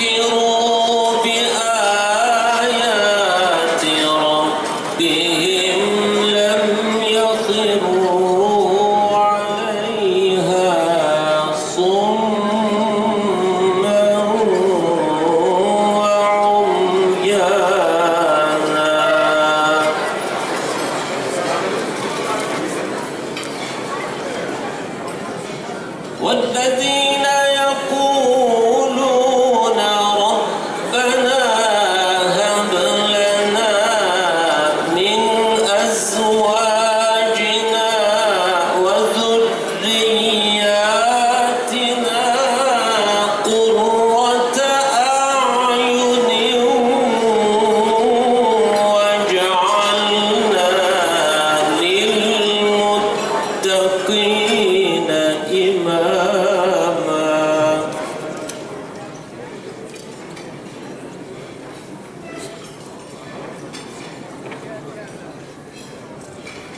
ذكروا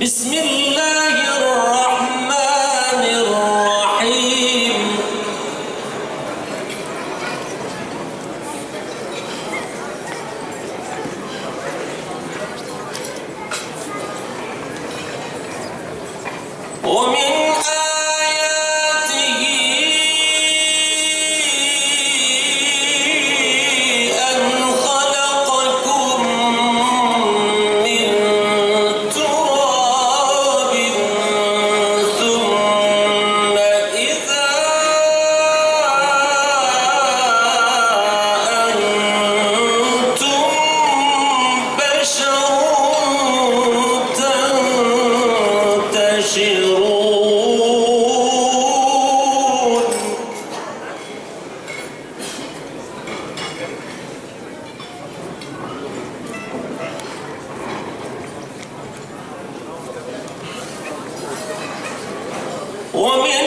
بسم الله الرحمن ومن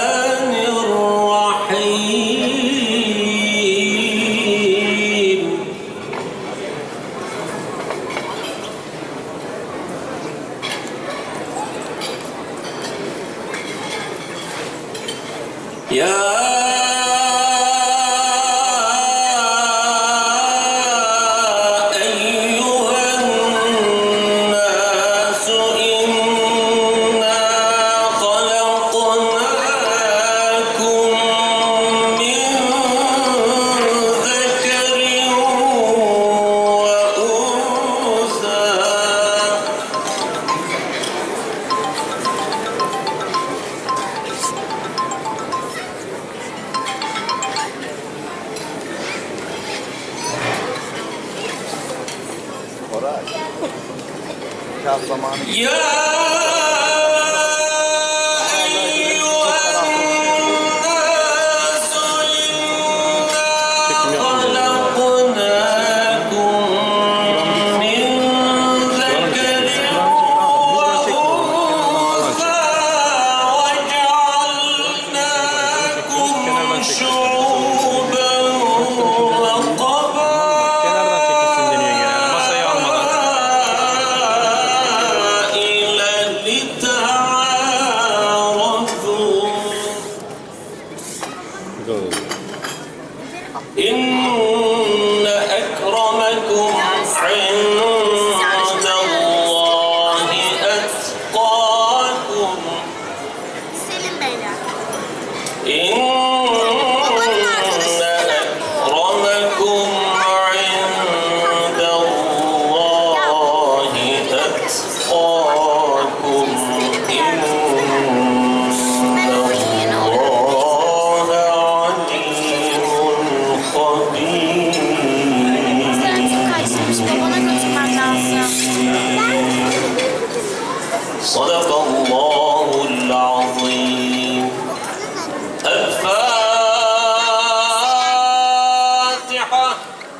Kağıt zamanı. يا